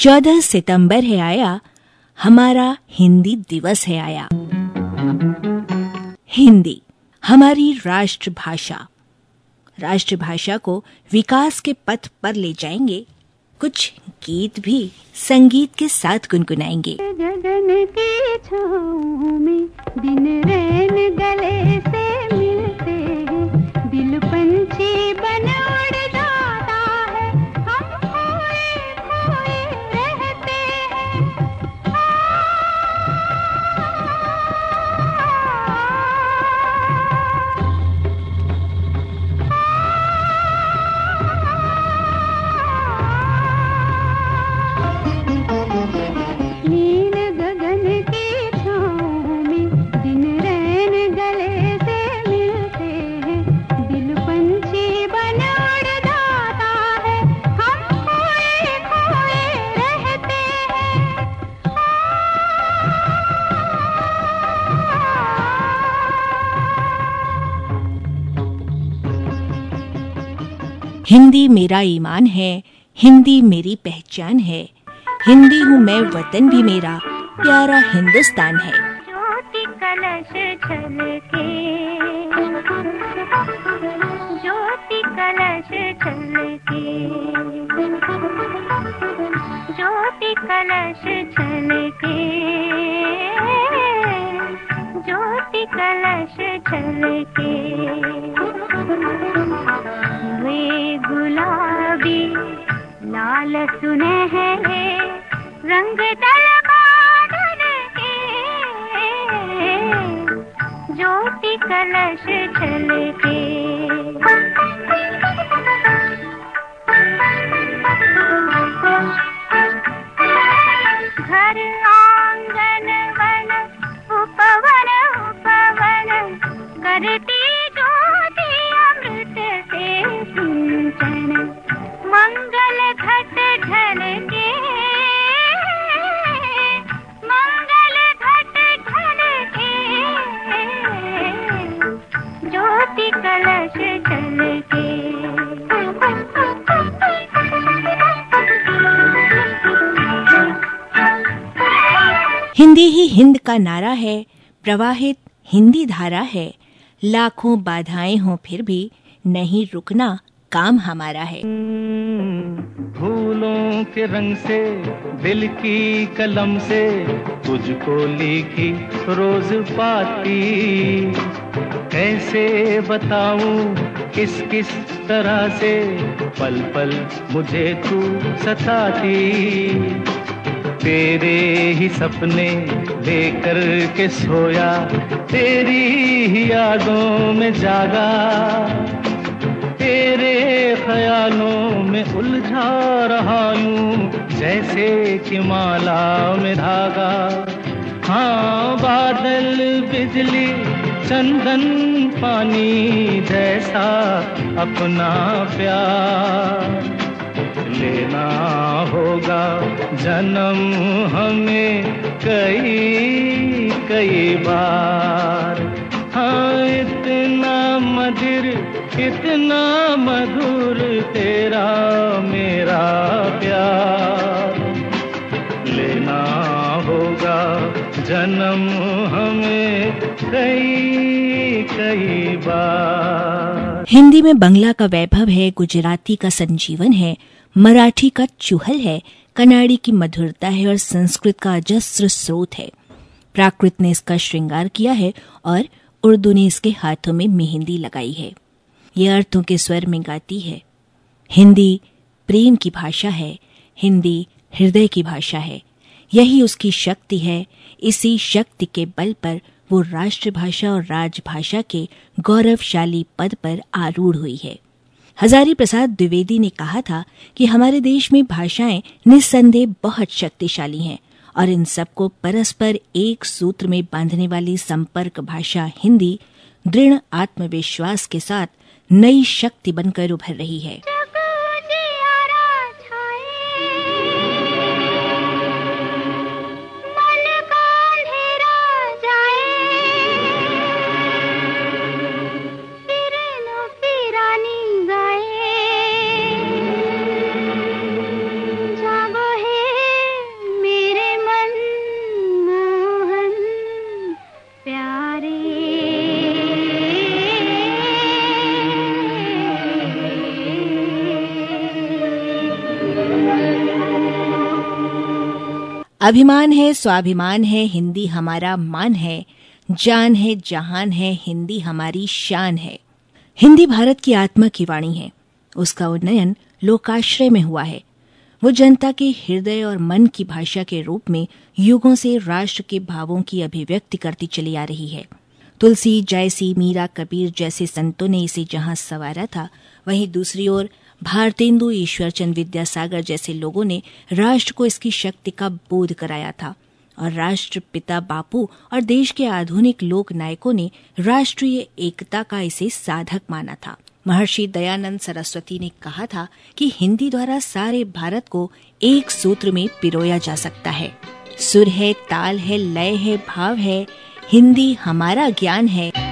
चौदह सितंबर है आया, हमारा हिंदी दिवस है आया। हिंदी, हमारी राष्ट्रभाषा। राष्ट्रभाषा को विकास के पथ पर ले जाएँगे, कुछ गीत भी संगीत के साथ गुनगुनाएँगे। गगन की में दिन रैन गले से हिंदी मेरा ईमान है, हिंदी मेरी पहचान है। हिंदी हूँ मैं, वतन भी मेरा, प्यारा हिंदुस्तान है। ज्योति कलश छलके, ज्योति कलश छलके, ज्योति कलश छलके, ज्योति कलश छलके। वे गुलाबी, लाल सुनहरे रंग दल बादल के ज्योति कलश छलके। घर आँगन वन उपवन उपवन, करती हिंदी ही हिंद का नारा है, प्रवाहित हिंदी धारा है। लाखों बाधाएँ हों फिर भी नहीं रुकना काम हमारा है। फूलों के रंग से, दिल की कलम से, तुझको लिखी रोज पाती। कैसे बताऊँ, किस किस तरह से पल पल मुझे तू सताती। तेरे ही सपने लेकर के सोया, तेरी ही यादों में जागा, तेरे ख्यालों में उलझा रहा हूँ जैसे कि माला में धागा। हाँ बादल, बिजली, चंदन, पानी जैसा अपना प्यार। लेना होगा। जन्म हमें कई कई बार। हाँ इतना मधुर इतना मधुर तेरा, मेरा प्यार। लेना होगा। जन्म हमें कई कई बार। हिंदी में बंगला का वैभव है, गुजराती का संजीवन है मराठी का चूहल है, कनाडी की मधुरता है और संस्कृत का अजस्र स्रोत है। प्राकृत ने इसका श्रृंगार किया है और उर्दू ने इसके हाथों में मेहंदी लगाई है। ये अर्थों के स्वर में गाती है। हिंदी प्रेम की भाषा है, हिंदी हृदय की भाषा है। यही उसकी शक्ति है, इसी शक्ति के बल पर वो राष्ट्रभाषा और राजभाषा के गौरवशाली पद पर आरूढ़ हुई है। हजारी प्रसाद द्विवेदी ने कहा था कि हमारे देश में भाषाएँ निस्संदेह बहुत शक्तिशाली हैं और इन सबको परस्पर एक सूत्र में बांधने वाली संपर्क भाषा हिंदी दृढ़ आत्मविश्वास के साथ नई शक्ति बनकर उभर रही है। अभिमान है, स्वाभिमान है, हिंदी हमारा मान है, जान है, जहान है, हिंदी हमारी शान है। हिंदी भारत की आत्मा की वाणी है। उसका उन्नयन लोकाश्रय में हुआ है। वो जनता के हृदय और मन की भाषा के रूप में युगों से राष्ट्र के भावों की अभिव्यक्ति करती चली आ रही है। तुलसी, जयसी, मीरा कबीर जैसे संतों ने इसे जहाँ सवारा था, वहीं दूसरी ओर भारतेंदु ईश्वरचंद विद्यासागर जैसे लोगों ने राष्ट्र को इसकी शक्ति का बोध कराया था। और राष्ट्रपिता बापू और देश के आधुनिक लोक नायकों ने राष्ट्रीय एकता का इसे साधक माना था। महर्षि दयानंद सरस्वती ने कहा था कि हिंदी द्वारा सारे भारत को एक सूत्र में पिरोया जा सकता है। सुर है, ताल है, लय है, भाव है, हिंदी हमारा ज्ञान है।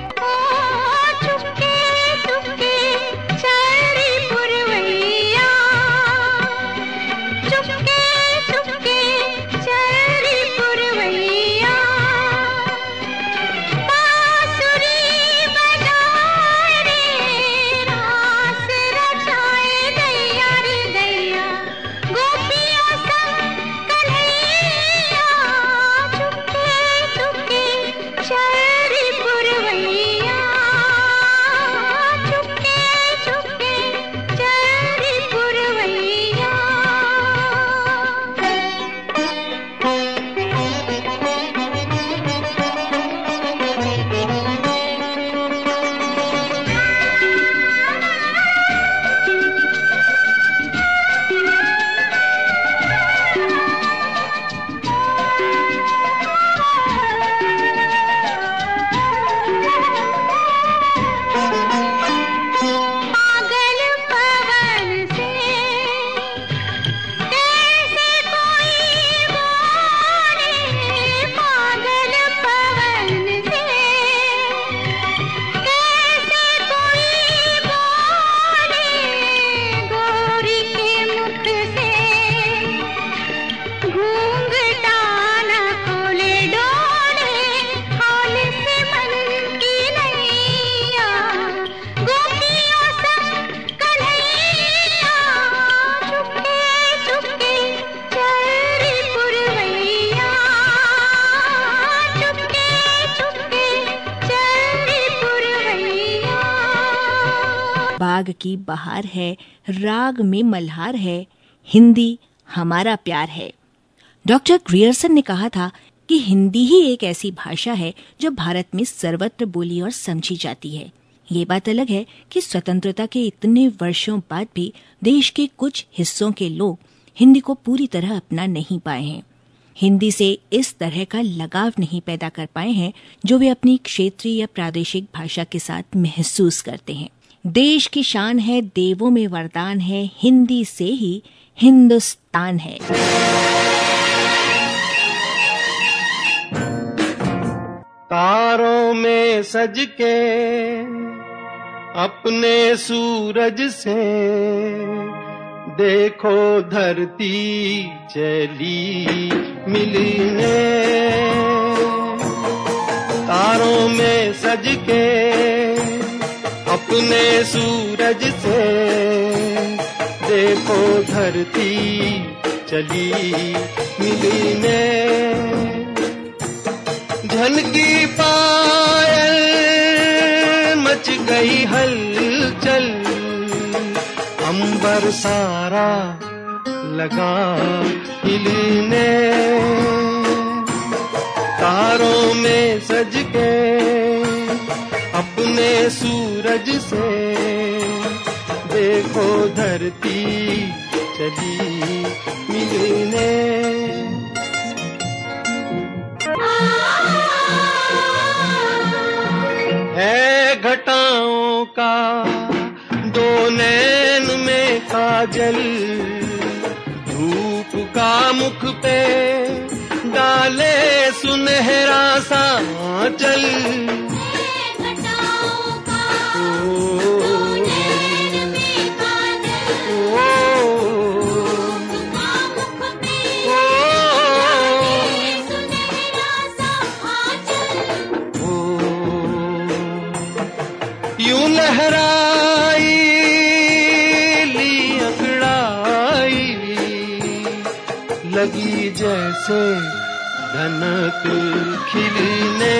बाग की बहार है, राग में मल्हार है, हिंदी हमारा प्यार है। डॉक्टर ग्रियर्सन ने कहा था कि हिंदी ही एक ऐसी भाषा है जो भारत में सर्वत्र बोली और समझी जाती है। ये बात अलग है कि स्वतंत्रता के इतने वर्षों बाद भी देश के कुछ हिस्सों के लोग हिंदी को पूरी तरह अपना नहीं पाए हैं। हिंदी से इस तरह का लगाव नहीं पैदा कर पाए हैं जो वे अपनी क्षेत्रीय या प्रादेशिक भाषा के साथ महसूस करते हैं। देश की शान है, देवों में वरदान है, हिंदी से ही हिंदुस्तान है। तारों में सज के अपने सूरज से देखो धरती चली मिलने। तारों में सज के अपने सूरज से देखो धरती चली मिलने झनकी पायल मच गई हलचल, अंबर सारा लगा हिलने तारों में सज के अपने सूरज से। देखो धरती चली मिलने। है घटाओं का दो नैन में काजल। धूप का मुख पे डाले सुनहरा सा चल जैसे धनक खिलने।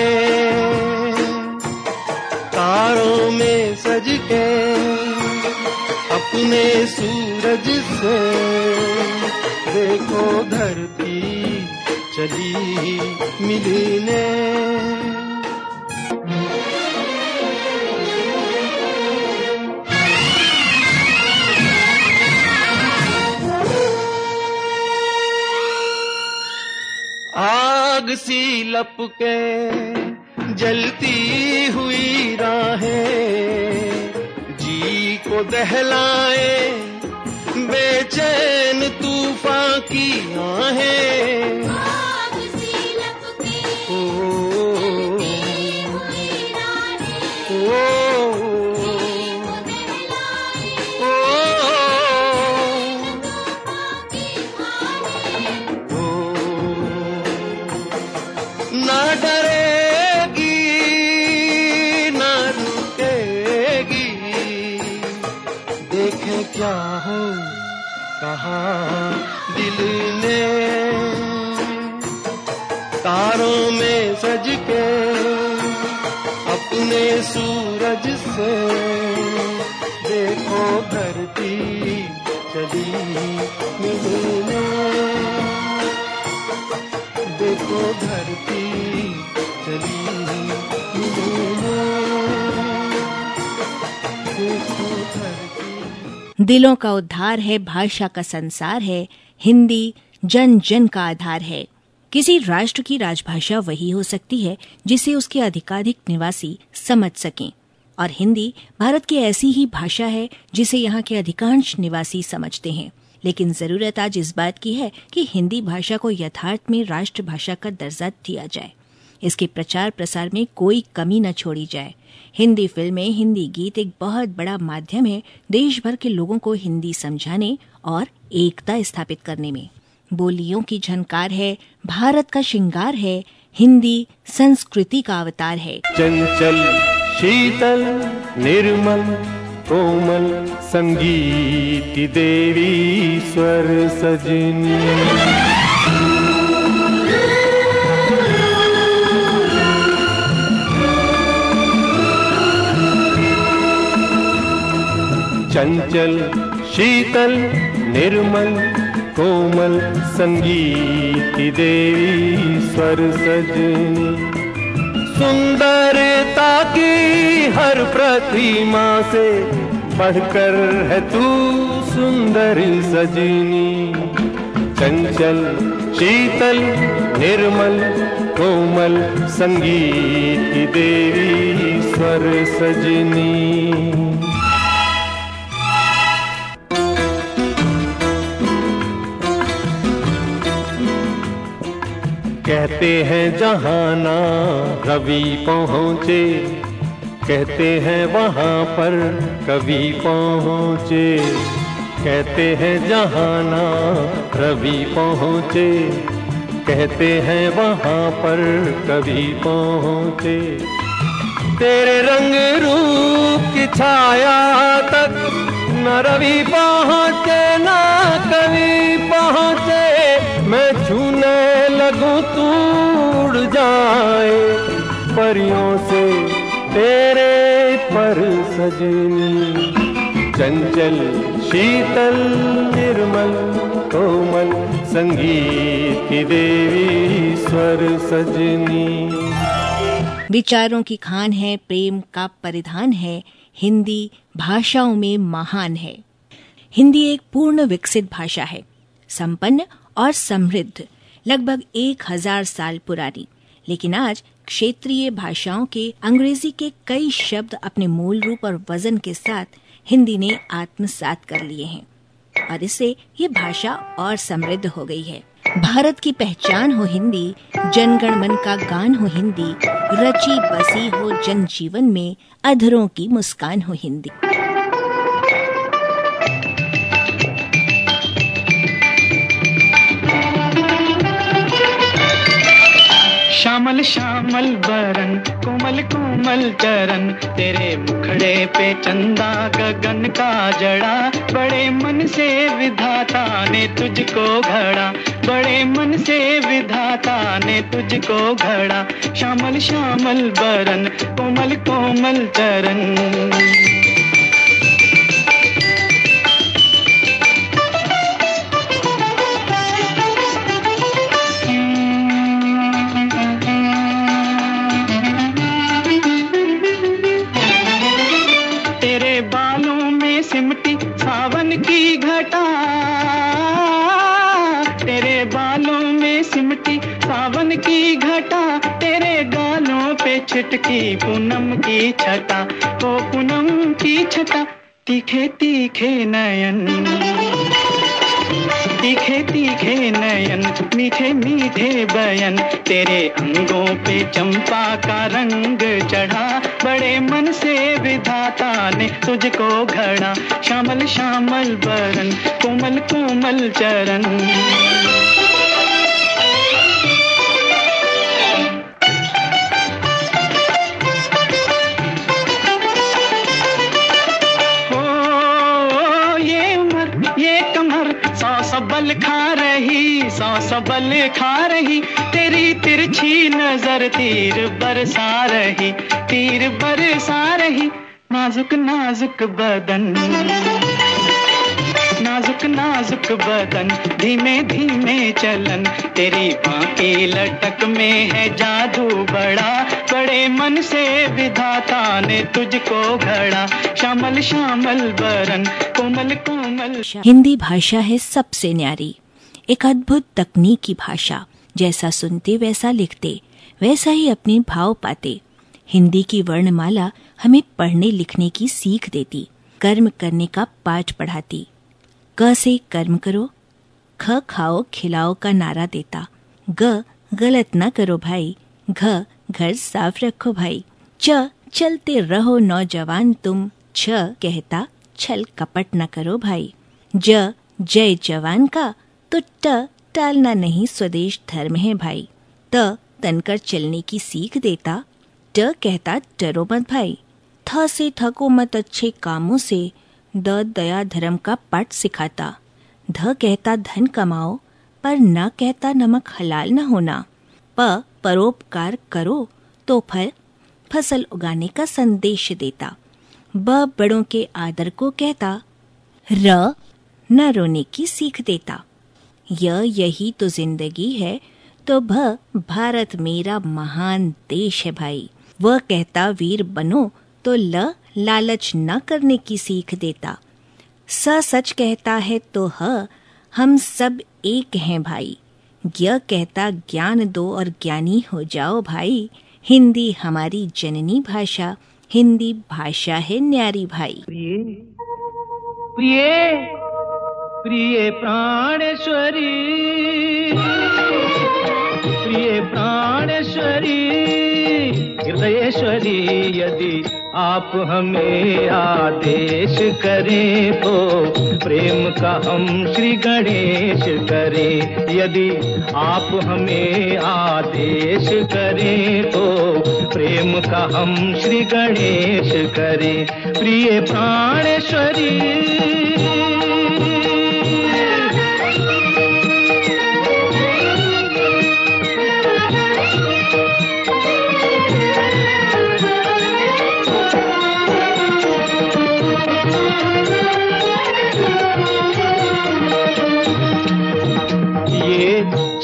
तारों में सज के अपने सूरज से देखो धरती चली मिलने। आग सी लपके जलती हुई राहें। जी को दहलाए बेचैन तूफ़ान की आहें। दिलों का उद्धार है, भाषा का संसार है, हिंदी जन जन का आधार है। किसी राष्ट्र की राजभाषा वही हो सकती है, जिसे उसके अधिकाधिक निवासी समझ सकें। और हिंदी भारत की ऐसी ही भाषा है, जिसे यहाँ के अधिकांश निवासी समझते हैं। लेकिन ज़रूरत आज इस बात की है कि हिंदी भाषा को यथार्थ में राष्ट्रभाषा का दर्जा दिया जाए। इसके प्रचार प्रसार में कोई कमी न छोड़ी जाए। हिंदी फ़िल्में, हिंदी गीत एक बहुत बड़ा माध्यम है देश भर के लोगों को हिंदी समझाने और एकता स्थापित करने में। बोलियों की झनकार है, भारत का श्रृंगार है, हिंदी संस्कृति का अवतार है। चंचल, शीतल, निर्मल, कोमल संगीत देवी स्वर सजनी। चंचल, शीतल, निर्मल, कोमल संगीत देवी स्वर सजनी सुंदरता की हर प्रतिमा से बढ़कर है तू सुंदर सजनी। चंचल, शीतल, निर्मल, कोमल संगीत देवी स्वर सजनी कहते हैं जहाना रवि पहुँचे। कहते हैं वहाँ पर कभी पहुँचे। कहते हैं जहाना रवि पहुँचे। कहते हैं वहाँ पर कभी पहुँचे। तेरे रंग रूप की छाया तक न रवि पहुँचे, न कभी पहुँचे। मैं छूने लगूं, तू उड़ जाए। परियों से तेरे पर सजनी। चंचल, शीतल, निर्मल, कोमल संगीत की देवी स्वर सजनी। विचारों की खान है, प्रेम का परिधान है, हिंदी भाषाओं में महान है। हिंदी एक पूर्ण विकसित भाषा है, संपन्न और समृद्ध, लगभग एक हज़ार साल पुरानी। लेकिन आज क्षेत्रीय भाषाओं के, अंग्रेज़ी के कई शब्द अपने मूल रूप और वज़न के साथ हिंदी ने आत्मसात कर लिए हैं। और इससे ये भाषा और समृद्ध हो गई है। भारत की पहचान हो हिंदी, जनगण मन का गान हो हिंदी, रची बसी हो जन जीवन में अधरों की मुस्कान हो हिंदी। श्यामल श्यामल बरन, कोमल कोमल चरण, तेरे मुखड़े पे चंदा गगन का जड़ा, बड़े मन से विधाता ने तुझको घड़ा, बड़े मन से विधाता ने तुझको घड़ा, श्यामल श्यामल बरन, कोमल कोमल चरण। छिटकी पूनम की छटा, ओ पूनम की छटा, तीखे तीखे नयन। तीखे तीखे नयन, मीठे मीठे बयन, तेरे अंगों पे चंपा का रंग चढ़ा, बड़े मन से विधाता ने तुझको घड़ा, श्यामल श्यामल बरन, कोमल कोमल चरण खा रही सौ सबल खा रही, तेरी तिरछी नज़र तीर बरसा रही, तीर बरसा रही, नाजुक नाजुक बदन। नाजुक नाजुक बदन, धीमे धीमे चलन, तेरी बाकी लटक में है जादू बड़ा, बड़े मन से विधाता ने तुझको घड़ा शामल श्यामल बरन, कोमल कोमल हिंदी भाषा है सबसे न्यारी। एक अद्भुत तकनीकी भाषा। जैसा सुनते, वैसा लिखते, वैसा ही अपने भाव पाते। हिंदी की वर्णमाला हमें पढ़ने, लिखने की सीख देती, कर्म करने का पाठ पढ़ाती। क से कर्म करो, ख खाओ, खिलाओ का नारा देता। ग, गलत न करो भाई। घ, घर साफ़ रखो भाई। च, चलते रहो नौजवान तुम। छ कहता छल कपट न करो भाई। ज, जय जवान का तो ट टालना नहीं स्वदेश धर्म है भाई। त, तनकर चलने की सीख देता। ट कहता, डरो मत भाई। थ से थको मत अच्छे कामों से, द दया धर्म का पाठ सिखाता। ध कहता, धन कमाओ, पर न कहता, नमक हलाल न होना। प, परोपकार करो तो फल, फ़सल उगाने का संदेश देता। ब बड़ों के आदर को कहता, र न रोने की सीख देता। य यही तो ज़िंदगी है तो भ भारत मेरा महान देश है भाई। वह कहता, वीर बनो तो ल लालच न करने की सीख देता। स सच कहता है तो ह, हम सब एक हैं भाई। ज्ञ कहता, ज्ञान दो और ज्ञानी हो जाओ भाई। हिंदी हमारी जननी भाषा। हिंदी भाषा है न्यारी भाई। प्रिय प्रिय प्रिय प्राणेश्वरी। प्रिय प्राणेश्वरी हृदयेश्वरी यदि आप हमें आदेश करें तो प्रेम का हम श्री गणेश करें। यदि आप हमें आदेश करें तो प्रेम का हम श्री गणेश करें। प्रिय प्राणेश्वरी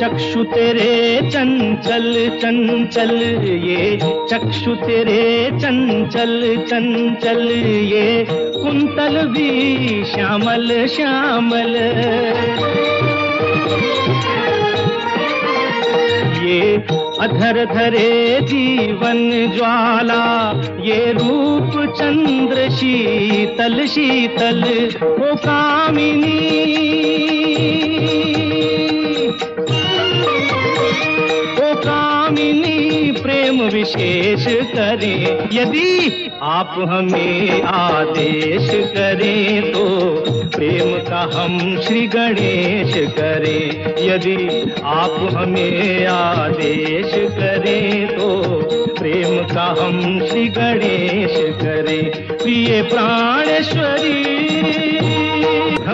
चक्षु तेरे चंचल चंचल ये। चक्षु तेरे चंचल चंचल ये। कुंतल भी श्यामल श्यामल। ये अधर धरे जीवन ज्वाला, ये रूप चंद्र शीतल शीतल। ओ कामिनी विशेष करें। यदि आप हमें आदेश करें तो प्रेम का हम श्री गणेश करें। यदि आप हमें आदेश करें तो प्रेम का हम श्री गणेश करें। प्रिय प्राणेश्वरी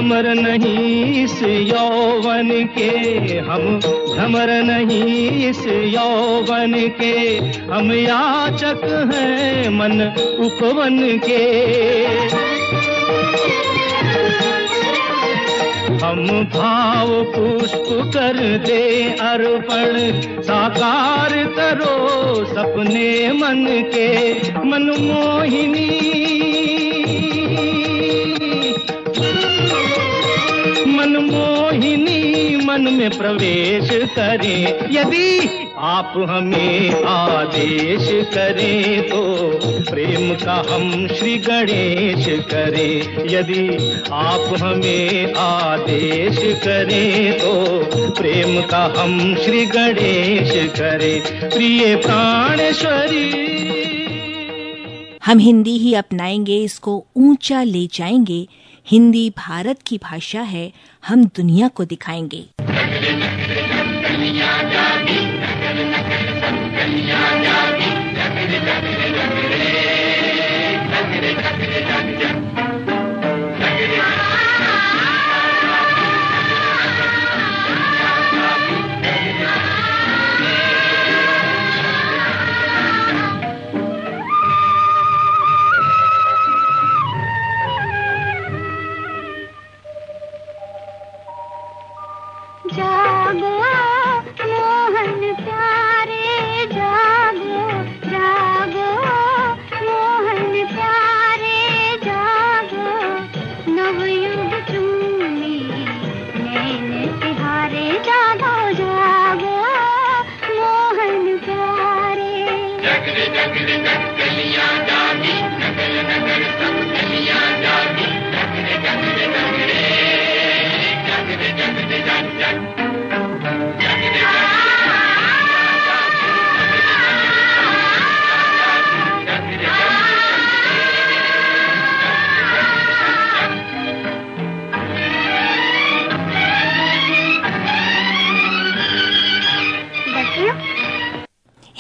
भ्रमर नहीं इस यौवन के हम, भ्रमर नहीं इस यौवन के हम याचक हैं मन उपवन के। हम भाव पुष्प कर दे अर्पण, साकार करो सपने मन के। मनमोहिनी मनमोहिनी मन में प्रवेश करें। यदि आप हमें आदेश करें तो प्रेम का हम श्री गणेश करें। यदि आप हमें आदेश करें तो प्रेम का हम श्री गणेश करें। प्रिय प्राणेश्वरी हम हिंदी ही अपनाएँगे, इसको ऊँचा ले जाएँगे। हिंदी भारत की भाषा है हम दुनिया को दिखाएँगे।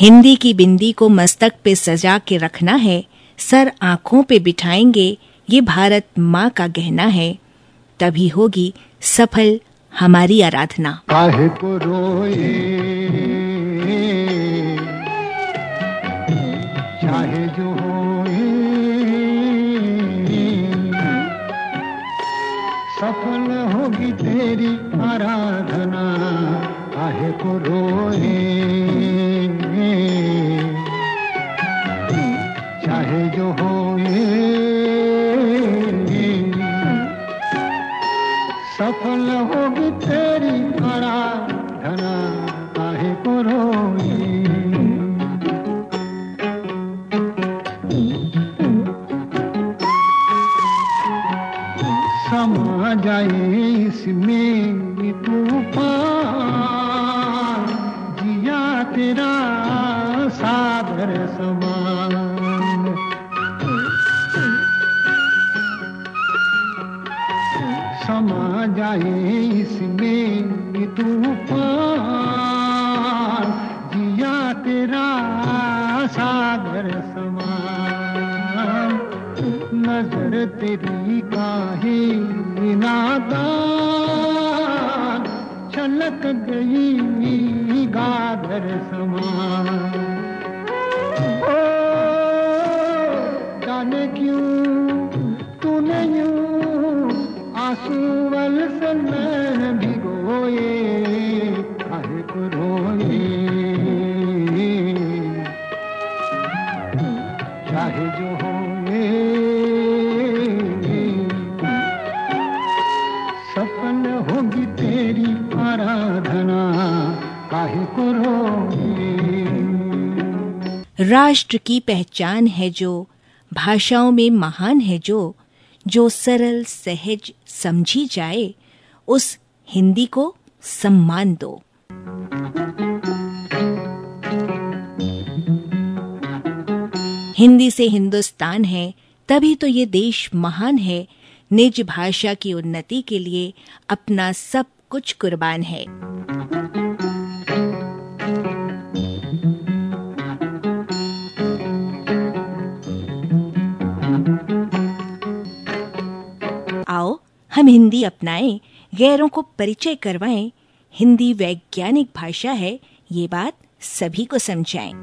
हिंदी की बिंदी को मस्तक पे सजा के रखना है, सर आँखों पे बिठाएँगे, ये भारत माँ का गहना है। तभी होगी सफल हमारी आराधना। काहे को रोए? चाहे जो होए। सफल होगी तेरी आराधना, काहे को रोए? सफल होगी सागर समान। नज़र तेरी काहे नादान छलक गई गागर समान। राष्ट्र की पहचान है जो, भाषाओं में महान है जो जो सरल, सहज समझी जाए, उस हिंदी को सम्मान दो। हिंदी से हिंदुस्तान है, तभी तो ये देश महान है, निज भाषा की उन्नति के लिए अपना सब कुछ कुर्बान है। हिंदी अपनाएँ, गैरों को परिचय करवाएँ, हिंदी वैज्ञानिक भाषा है, ये बात सभी को समझाएँ।